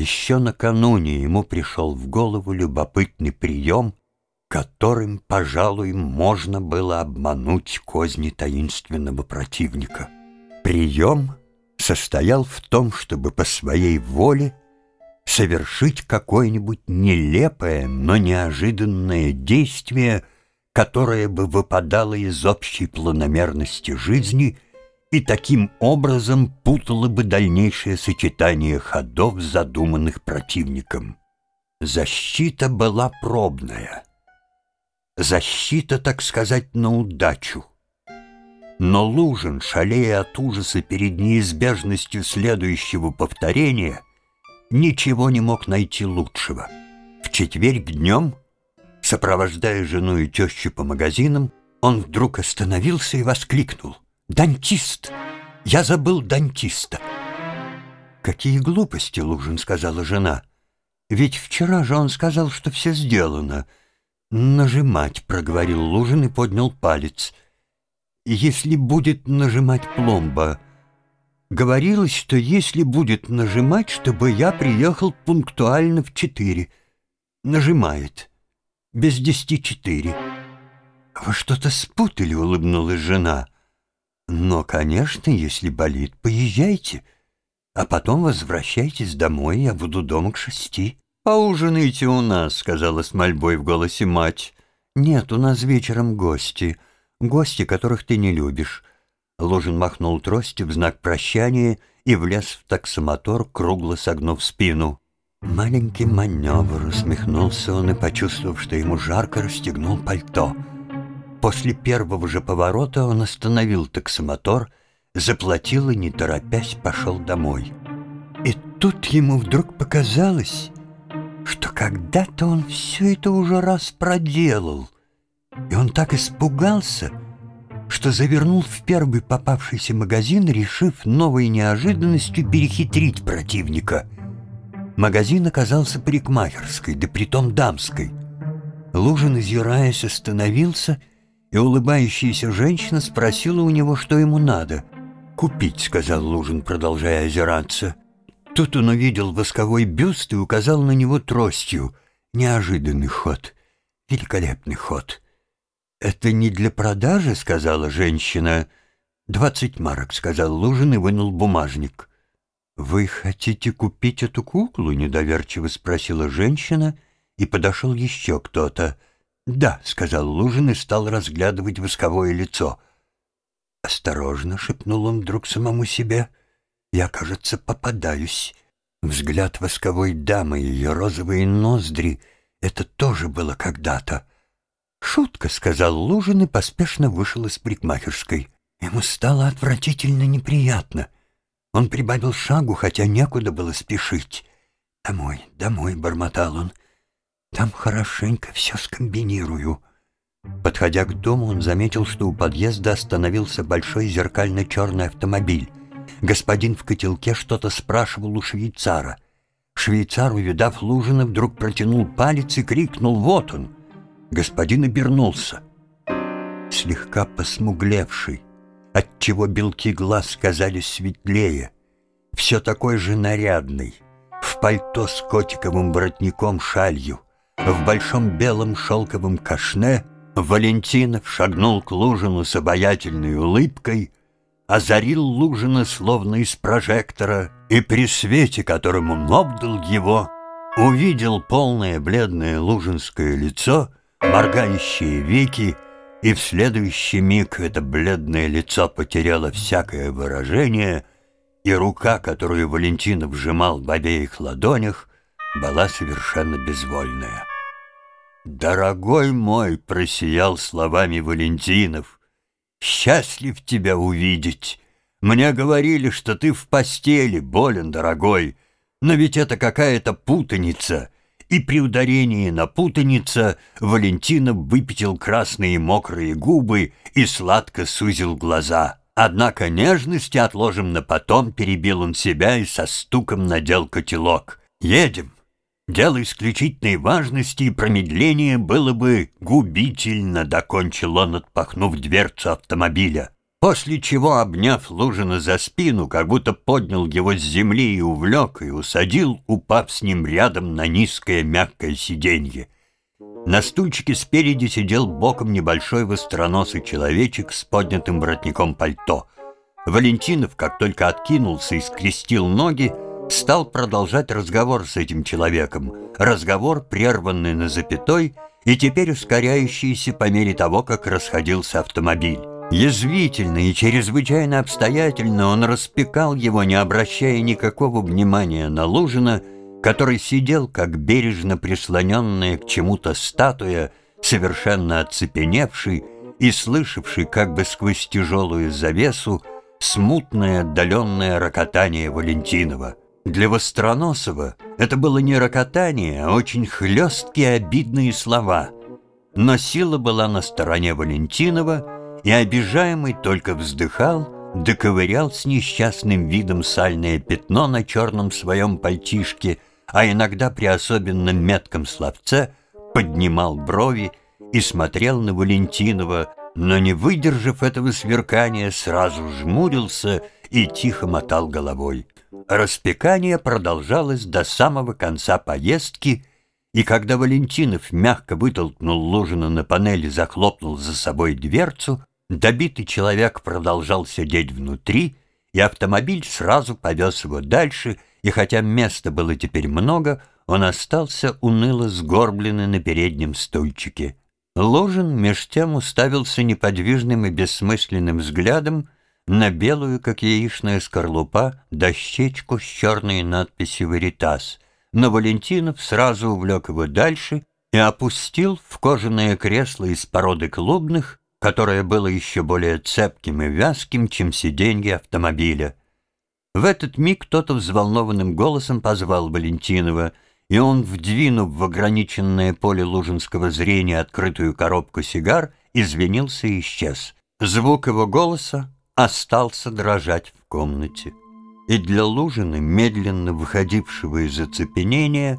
Еще накануне ему пришел в голову любопытный прием, которым, пожалуй, можно было обмануть козни таинственного противника. Прием состоял в том, чтобы по своей воле совершить какое-нибудь нелепое, но неожиданное действие, которое бы выпадало из общей планомерности жизни и таким образом путало бы дальнейшее сочетание ходов, задуманных противником. Защита была пробная. Защита, так сказать, на удачу. Но Лужин, шалея от ужаса перед неизбежностью следующего повторения, ничего не мог найти лучшего. В четверг днем, сопровождая жену и тещу по магазинам, он вдруг остановился и воскликнул. «Дантист! Я забыл дантиста!» «Какие глупости, Лужин!» — сказала жена. «Ведь вчера же он сказал, что все сделано». «Нажимать», — проговорил Лужин и поднял палец — если будет нажимать пломба. Говорилось, что если будет нажимать, чтобы я приехал пунктуально в четыре. Нажимает. Без десяти четыре. «Вы что-то спутали», — улыбнулась жена. «Но, конечно, если болит, поезжайте, а потом возвращайтесь домой, я буду дома к шести». «Поужинайте у нас», — сказала с мольбой в голосе мать. «Нет, у нас вечером гости» гости, которых ты не любишь». Лужин махнул тростью в знак прощания и влез в таксомотор, кругло согнув спину. Маленький маневр, усмехнулся он и, почувствовав, что ему жарко, расстегнул пальто. После первого же поворота он остановил таксомотор, заплатил и, не торопясь, пошел домой. И тут ему вдруг показалось, что когда-то он все это уже раз проделал — и он так испугался, что завернул в первый попавшийся магазин, решив новой неожиданностью перехитрить противника. Магазин оказался парикмахерской, да притом дамской. Лужин, озираясь, остановился, и улыбающаяся женщина спросила у него, что ему надо. «Купить», — сказал Лужин, продолжая озираться. Тут он увидел восковой бюст и указал на него тростью. Неожиданный ход, великолепный ход. «Это не для продажи», — сказала женщина. «Двадцать марок», — сказал Лужин и вынул бумажник. «Вы хотите купить эту куклу?» — недоверчиво спросила женщина, и подошел еще кто-то. «Да», — сказал Лужин и стал разглядывать восковое лицо. «Осторожно», — шепнул он вдруг самому себе, — «я, кажется, попадаюсь». Взгляд восковой дамы, ее розовые ноздри — это тоже было когда-то. «Шутка», — сказал Лужин и поспешно вышел из парикмахерской. Ему стало отвратительно неприятно. Он прибавил шагу, хотя некуда было спешить. «Домой, домой», — бормотал он. «Там хорошенько все скомбинирую». Подходя к дому, он заметил, что у подъезда остановился большой зеркально-черный автомобиль. Господин в котелке что-то спрашивал у швейцара. Швейцар, увидав Лужина, вдруг протянул палец и крикнул «Вот он!» Господин обернулся. Слегка посмуглевший, отчего белки глаз казались светлее, все такой же нарядный, в пальто с котиковым воротником шалью, в большом белом шелковом кашне, Валентинов шагнул к Лужину с обаятельной улыбкой, озарил Лужина словно из прожектора, и при свете, которым он обдал его, увидел полное бледное лужинское лицо — моргающие веки, и в следующий миг это бледное лицо потеряло всякое выражение, и рука, которую Валентинов сжимал в обеих ладонях, была совершенно безвольная. «Дорогой мой!» — просиял словами Валентинов. «Счастлив тебя увидеть! Мне говорили, что ты в постели, болен, дорогой, но ведь это какая-то путаница!» и при ударении на путаница Валентина выпятил красные мокрые губы и сладко сузил глаза. Однако нежности отложим на потом, перебил он себя и со стуком надел котелок. «Едем!» Дело исключительной важности и промедления было бы губительно, докончил он, отпахнув дверцу автомобиля. После чего, обняв Лужина за спину, как будто поднял его с земли и увлек, и усадил, упав с ним рядом на низкое мягкое сиденье. На стульчике спереди сидел боком небольшой востроносый человечек с поднятым воротником пальто. Валентинов, как только откинулся и скрестил ноги, стал продолжать разговор с этим человеком. Разговор, прерванный на запятой и теперь ускоряющийся по мере того, как расходился автомобиль. Язвительно и чрезвычайно обстоятельно он распекал его, не обращая никакого внимания на Лужина, который сидел, как бережно прислоненная к чему-то статуя, совершенно оцепеневший и слышавший как бы сквозь тяжелую завесу смутное отдаленное рокотание Валентинова. Для Востроносова это было не рокотание, а очень хлесткие обидные слова. Но сила была на стороне Валентинова, и обижаемый только вздыхал, доковырял с несчастным видом сальное пятно на черном своем пальтишке — а иногда при особенно метком словце поднимал брови и смотрел на Валентинова, но, не выдержав этого сверкания, сразу жмурился и тихо мотал головой. Распекание продолжалось до самого конца поездки, и когда Валентинов мягко вытолкнул Лужина на панели и захлопнул за собой дверцу, добитый человек продолжал сидеть внутри, и автомобиль сразу повез его дальше — и хотя места было теперь много, он остался уныло сгорбленный на переднем стульчике. Ложин меж тем уставился неподвижным и бессмысленным взглядом на белую, как яичная скорлупа, дощечку с черной надписью «Веритас», но Валентинов сразу увлек его дальше и опустил в кожаное кресло из породы клубных, которое было еще более цепким и вязким, чем сиденье автомобиля. В этот миг кто-то взволнованным голосом позвал Валентинова, и он, вдвинув в ограниченное поле лужинского зрения открытую коробку сигар, извинился и исчез. Звук его голоса остался дрожать в комнате. И для Лужины, медленно выходившего из оцепенения,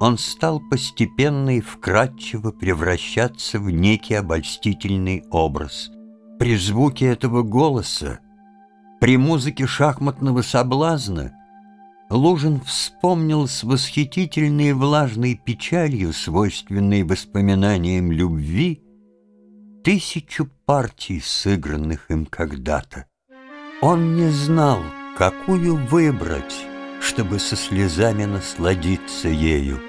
он стал постепенно и вкрадчиво превращаться в некий обольстительный образ. При звуке этого голоса при музыке шахматного соблазна Лужин вспомнил с восхитительной влажной печалью, свойственной воспоминаниям любви, тысячу партий, сыгранных им когда-то. Он не знал, какую выбрать, чтобы со слезами насладиться ею.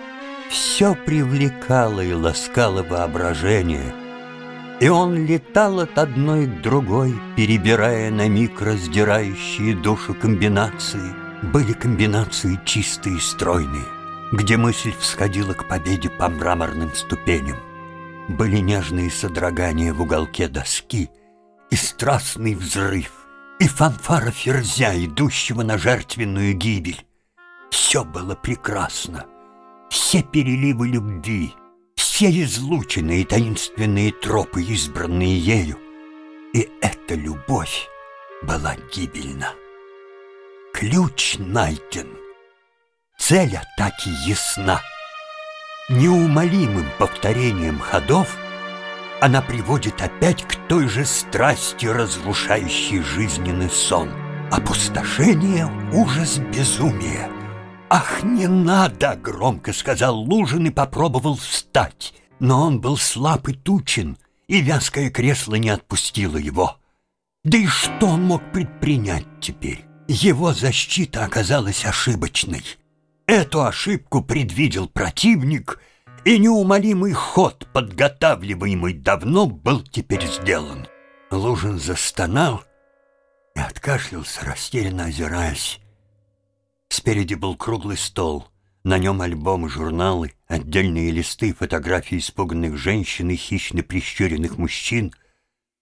Все привлекало и ласкало воображение — и он летал от одной к другой, перебирая на миг раздирающие душу комбинации. Были комбинации чистые и стройные, где мысль всходила к победе по мраморным ступеням. Были нежные содрогания в уголке доски и страстный взрыв, и фанфара ферзя, идущего на жертвенную гибель. Все было прекрасно, все переливы любви, все излученные таинственные тропы, избранные ею. И эта любовь была гибельна. Ключ найден. Цель атаки ясна. Неумолимым повторением ходов она приводит опять к той же страсти, разрушающей жизненный сон. Опустошение, ужас, безумие — «Ах, не надо!» — громко сказал Лужин и попробовал встать. Но он был слаб и тучен, и вязкое кресло не отпустило его. Да и что он мог предпринять теперь? Его защита оказалась ошибочной. Эту ошибку предвидел противник, и неумолимый ход, подготавливаемый давно, был теперь сделан. Лужин застонал и откашлялся, растерянно озираясь. Спереди был круглый стол. На нем альбомы, журналы, отдельные листы, фотографии испуганных женщин и хищно прищуренных мужчин.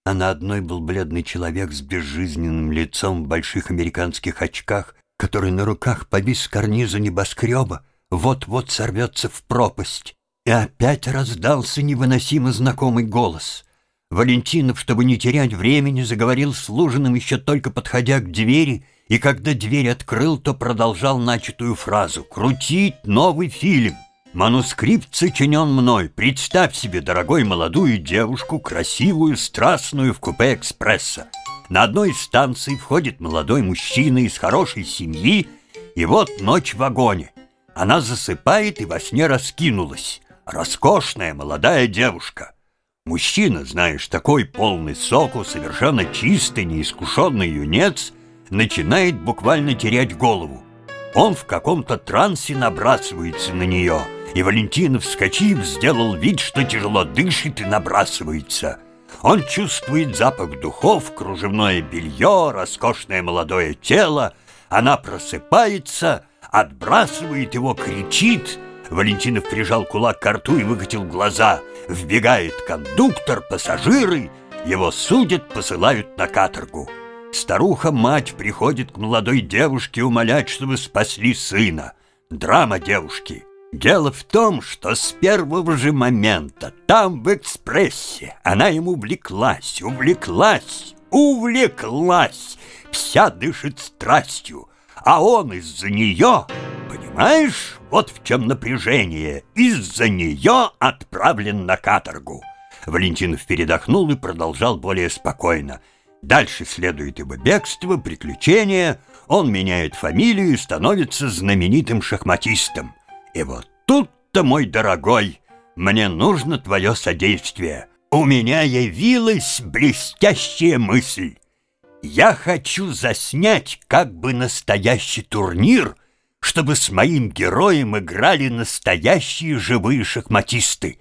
А на одной был бледный человек с безжизненным лицом в больших американских очках, который на руках повис карниза небоскреба, вот-вот сорвется в пропасть. И опять раздался невыносимо знакомый голос. Валентинов, чтобы не терять времени, заговорил с Лужиным, еще только подходя к двери — и когда дверь открыл, то продолжал начатую фразу «Крутить новый фильм». Манускрипт сочинен мной. Представь себе, дорогой, молодую девушку, красивую, страстную, в купе экспресса. На одной из станций входит молодой мужчина из хорошей семьи, и вот ночь в вагоне. Она засыпает и во сне раскинулась. Роскошная молодая девушка. Мужчина, знаешь, такой полный соку, совершенно чистый, неискушенный юнец, начинает буквально терять голову. Он в каком-то трансе набрасывается на нее, и Валентинов, вскочив, сделал вид, что тяжело дышит и набрасывается. Он чувствует запах духов, кружевное белье, роскошное молодое тело. Она просыпается, отбрасывает его, кричит. Валентинов прижал кулак к рту и выкатил глаза. Вбегает кондуктор, пассажиры. Его судят, посылают на каторгу. Старуха-мать приходит к молодой девушке умолять, чтобы спасли сына. Драма девушки. Дело в том, что с первого же момента там, в экспрессе, она ему увлеклась, увлеклась, увлеклась, вся дышит страстью, а он из-за нее, понимаешь, вот в чем напряжение, из-за нее отправлен на каторгу. Валентинов передохнул и продолжал более спокойно. Дальше следует его бегство, приключения, он меняет фамилию и становится знаменитым шахматистом. И вот тут-то, мой дорогой, мне нужно твое содействие. У меня явилась блестящая мысль. Я хочу заснять как бы настоящий турнир, чтобы с моим героем играли настоящие живые шахматисты.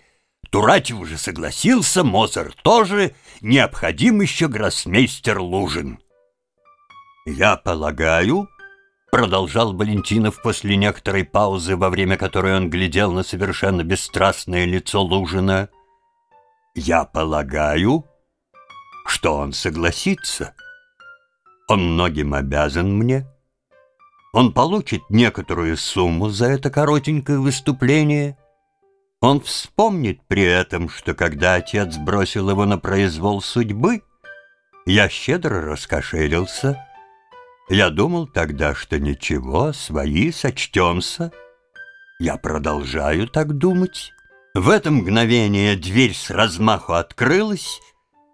Туратьев уже согласился, Мозер тоже, необходим еще гроссмейстер Лужин. Я полагаю, Продолжал Валентинов после некоторой паузы, во время которой он глядел на совершенно бесстрастное лицо Лужина. «Я полагаю, что он согласится. Он многим обязан мне. Он получит некоторую сумму за это коротенькое выступление. Он вспомнит при этом, что когда отец бросил его на произвол судьбы, я щедро раскошелился» Я думал тогда, что ничего, свои сочтемся. Я продолжаю так думать. В это мгновение дверь с размаху открылась,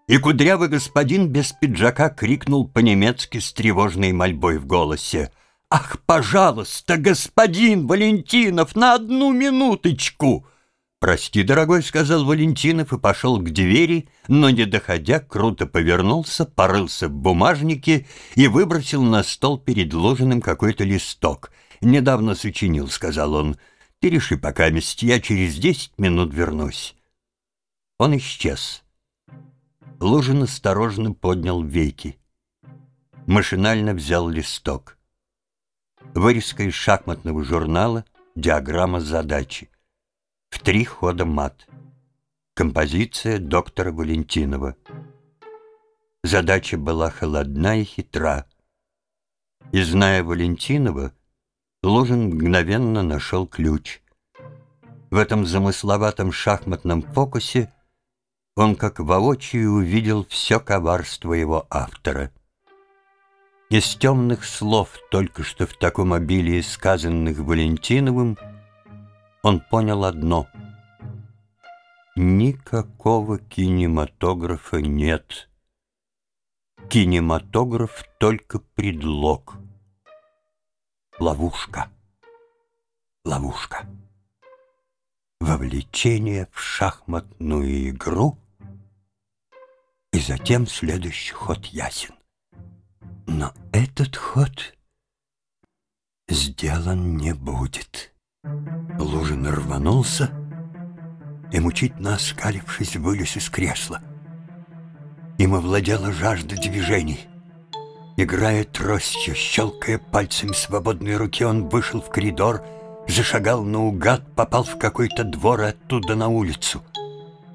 и кудрявый господин без пиджака крикнул по-немецки с тревожной мольбой в голосе. «Ах, пожалуйста, господин Валентинов, на одну минуточку!» «Прости, дорогой», — сказал Валентинов и пошел к двери, но, не доходя, круто повернулся, порылся в бумажнике и выбросил на стол перед ложенным какой-то листок. «Недавно сочинил», — сказал он. «Ты реши пока месть, я через десять минут вернусь». Он исчез. Лужин осторожно поднял веки. Машинально взял листок. Вырезка из шахматного журнала, диаграмма задачи. В три хода мат. Композиция доктора Валентинова. Задача была холодна и хитра. И, зная Валентинова, Лужин мгновенно нашел ключ. В этом замысловатом шахматном фокусе он как воочию увидел все коварство его автора. Из темных слов, только что в таком обилии сказанных Валентиновым, он понял одно — никакого кинематографа нет. Кинематограф только предлог. Ловушка. Ловушка. Вовлечение в шахматную игру, и затем следующий ход ясен. Но этот ход сделан не будет. Лужин рванулся и, мучительно оскалившись, вылез из кресла. Им овладела жажда движений. Играя тростью, щелкая пальцами свободной руки, он вышел в коридор, зашагал наугад, попал в какой-то двор и оттуда на улицу.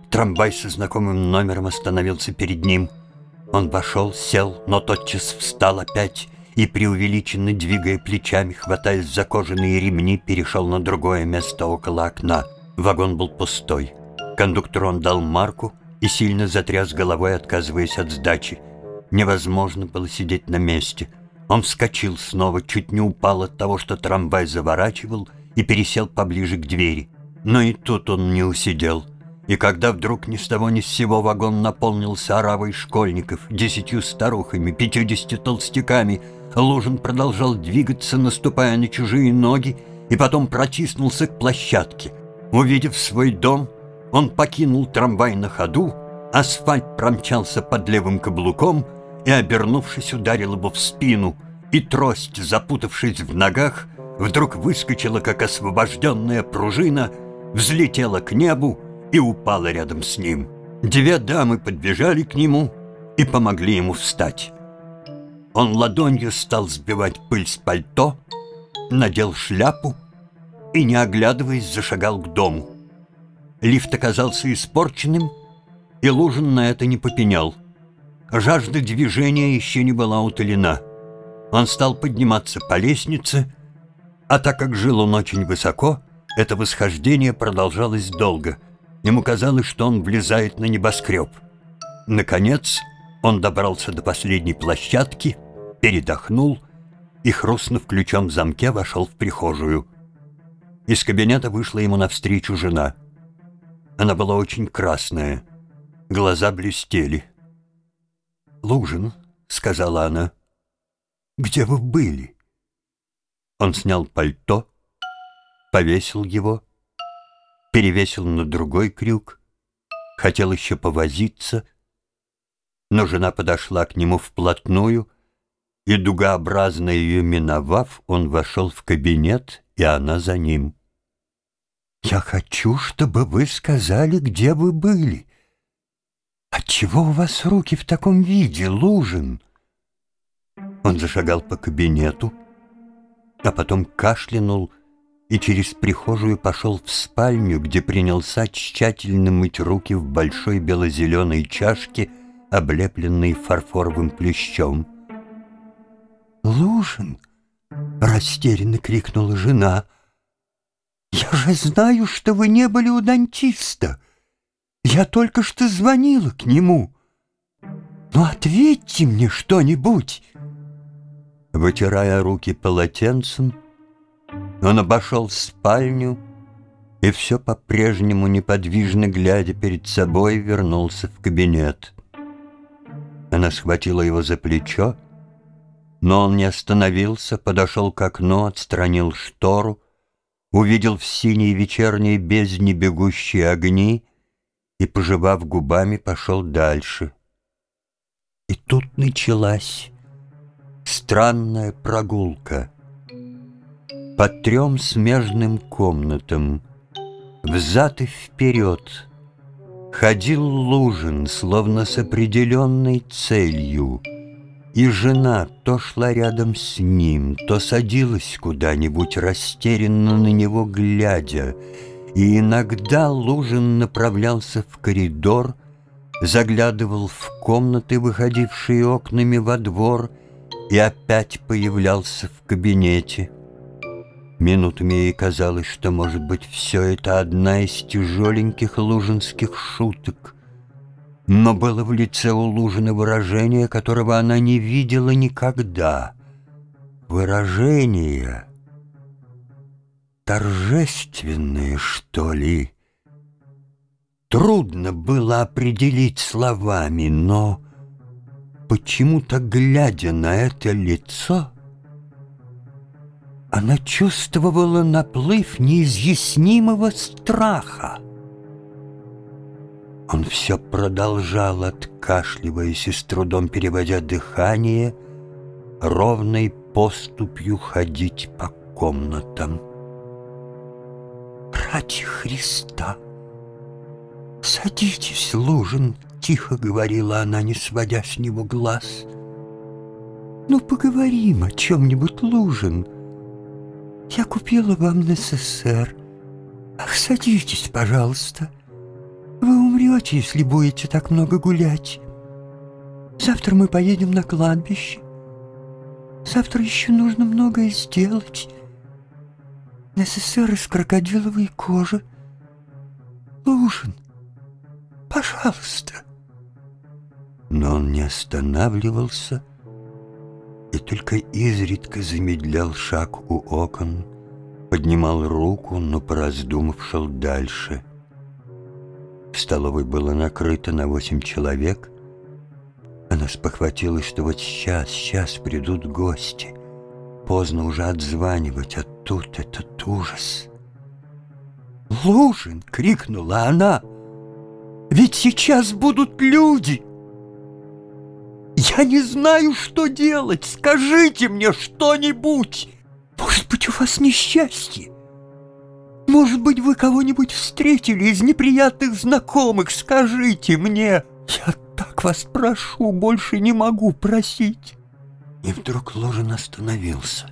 Трамвай со знакомым номером остановился перед ним. Он вошел, сел, но тотчас встал опять и, преувеличенно двигая плечами, хватаясь за кожаные ремни, перешел на другое место около окна. Вагон был пустой. Кондуктор он дал марку и сильно затряс головой, отказываясь от сдачи. Невозможно было сидеть на месте. Он вскочил снова, чуть не упал от того, что трамвай заворачивал, и пересел поближе к двери. Но и тут он не усидел. И когда вдруг ни с того ни с сего вагон наполнился оравой школьников, десятью старухами, пятьюдесятью толстяками, Лужин продолжал двигаться, наступая на чужие ноги, и потом протиснулся к площадке. Увидев свой дом, он покинул трамвай на ходу, асфальт промчался под левым каблуком и, обернувшись, ударил его в спину, и трость, запутавшись в ногах, вдруг выскочила, как освобожденная пружина, взлетела к небу и упала рядом с ним. Две дамы подбежали к нему и помогли ему встать. Он ладонью стал сбивать пыль с пальто, надел шляпу и, не оглядываясь, зашагал к дому. Лифт оказался испорченным, и Лужин на это не попенял. Жажда движения еще не была утолена. Он стал подниматься по лестнице, а так как жил он очень высоко, это восхождение продолжалось долго — Ему казалось, что он влезает на небоскреб. Наконец, он добрался до последней площадки, передохнул и, хрустнув ключом в замке, вошел в прихожую. Из кабинета вышла ему навстречу жена. Она была очень красная, глаза блестели. «Лужин», — сказала она, — «где вы были?» Он снял пальто, повесил его перевесил на другой крюк, хотел еще повозиться, но жена подошла к нему вплотную, и, дугообразно ее миновав, он вошел в кабинет, и она за ним. «Я хочу, чтобы вы сказали, где вы были. Отчего у вас руки в таком виде, Лужин?» Он зашагал по кабинету, а потом кашлянул и через прихожую пошел в спальню, где принялся тщательно мыть руки в большой бело-зеленой чашке, облепленной фарфоровым плющом. «Лужин!» — растерянно крикнула жена. «Я же знаю, что вы не были у дантиста. Я только что звонила к нему. Ну, ответьте мне что-нибудь!» Вытирая руки полотенцем, он обошел спальню и все по-прежнему неподвижно глядя перед собой вернулся в кабинет. Она схватила его за плечо, но он не остановился, подошел к окну, отстранил штору, увидел в синей вечерней бездне бегущие огни и, пожевав губами, пошел дальше. И тут началась странная прогулка — по трем смежным комнатам, взад и вперед, Ходил Лужин, словно с определенной целью, И жена то шла рядом с ним, то садилась куда-нибудь, растерянно на него глядя, И иногда Лужин направлялся в коридор, Заглядывал в комнаты, выходившие окнами во двор, И опять появлялся в кабинете — Минутами ей казалось, что, может быть, все это одна из тяжеленьких лужинских шуток. Но было в лице у Лужины выражение, которого она не видела никогда. Выражение торжественное, что ли. Трудно было определить словами, но почему-то, глядя на это лицо, она чувствовала наплыв неизъяснимого страха. Он все продолжал, откашливаясь и с трудом переводя дыхание, ровной поступью ходить по комнатам. «Ради Христа! Садитесь, Лужин!» — тихо говорила она, не сводя с него глаз. «Ну, поговорим о чем-нибудь, Лужин!» Я купила вам НССР. Ах, садитесь, пожалуйста. Вы умрете, если будете так много гулять. Завтра мы поедем на кладбище. Завтра еще нужно многое сделать. НССР из крокодиловой кожи. Лужин, пожалуйста. Но он не останавливался, и только изредка замедлял шаг у окон, поднимал руку, но, пораздумав, шел дальше. В столовой было накрыто на восемь человек. Она спохватилась, что вот сейчас, сейчас придут гости. Поздно уже отзванивать, а тут этот ужас. «Лужин!» — крикнула она. «Ведь сейчас будут люди!» «Я не знаю, что делать! Скажите мне что-нибудь! Может быть, у вас несчастье? Может быть, вы кого-нибудь встретили из неприятных знакомых? Скажите мне! Я так вас прошу, больше не могу просить!» И вдруг Ложин остановился.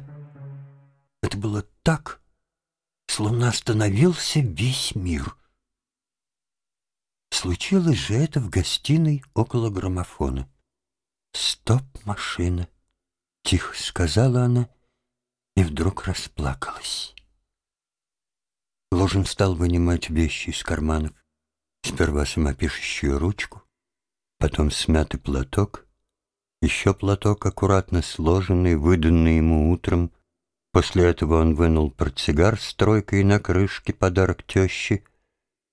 Это было так, словно остановился весь мир. Случилось же это в гостиной около граммофона. «Стоп, машина!» — тихо сказала она и вдруг расплакалась. Ложин стал вынимать вещи из карманов. Сперва самопишущую ручку, потом смятый платок, еще платок, аккуратно сложенный, выданный ему утром. После этого он вынул портсигар с тройкой на крышке, подарок тещи,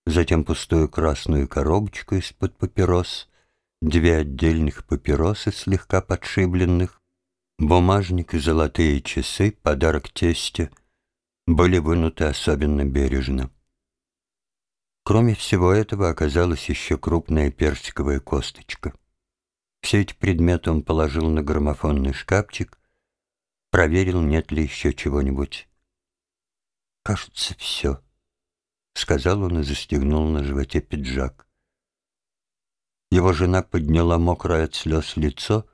затем пустую красную коробочку из-под папирос — две отдельных папиросы, слегка подшибленных, бумажник и золотые часы, подарок тестя, были вынуты особенно бережно. Кроме всего этого оказалась еще крупная персиковая косточка. Все эти предметы он положил на граммофонный шкафчик, проверил, нет ли еще чего-нибудь. «Кажется, все», — сказал он и застегнул на животе пиджак. Его жена подняла мокрое от слез лицо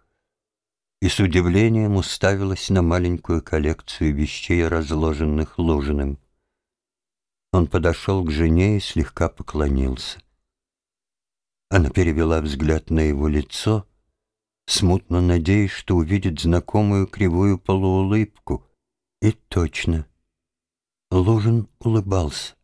и с удивлением уставилась на маленькую коллекцию вещей, разложенных Лужиным. Он подошел к жене и слегка поклонился. Она перевела взгляд на его лицо, смутно надеясь, что увидит знакомую кривую полуулыбку. И точно. Лужин улыбался.